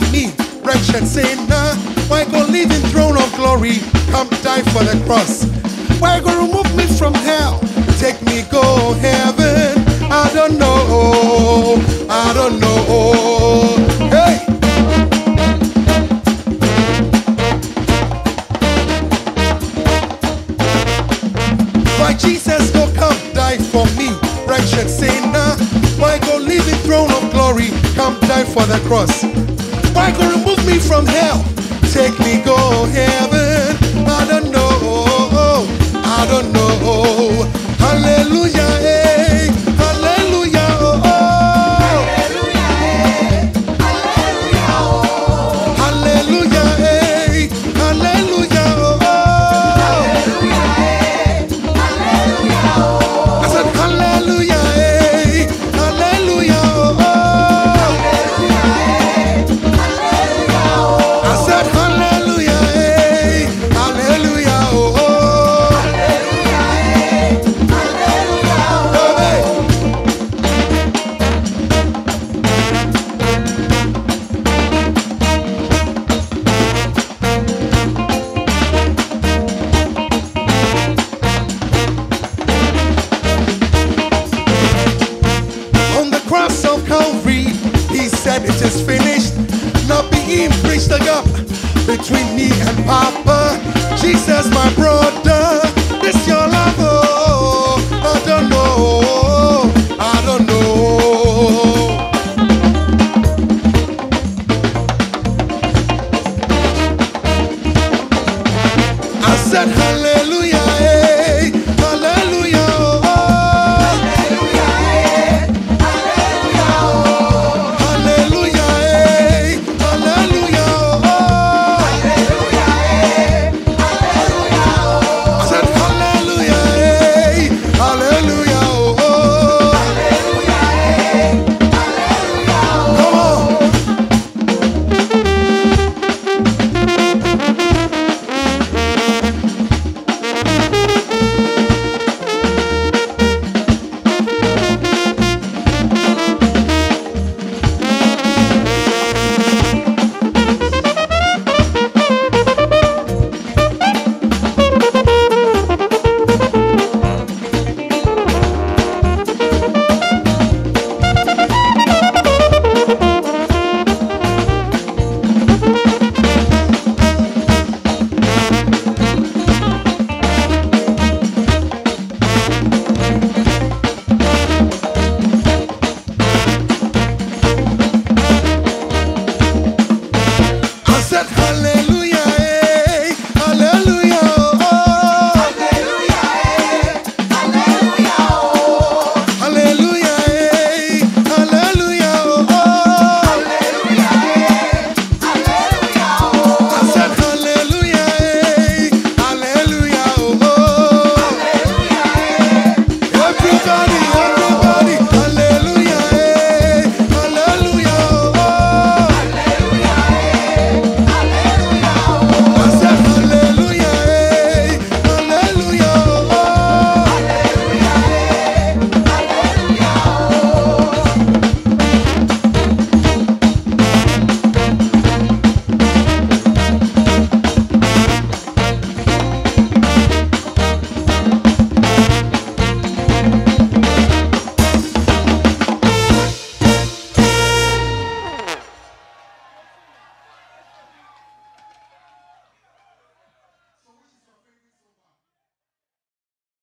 Me, righteous sinner, why go leaving throne of glory? Come die for the cross. Why go remove me from hell? Take me go heaven. I don't know. I don't know. Hey. Why Jesus go come die for me, wretched sinner? Why go leave the throne of glory, come die for the cross? Why go remove me from hell, take me go heaven? I don't know, I don't know. Hallelujah, it is just finished. Now be him preached the gap between me and Papa. Jesus, my brother,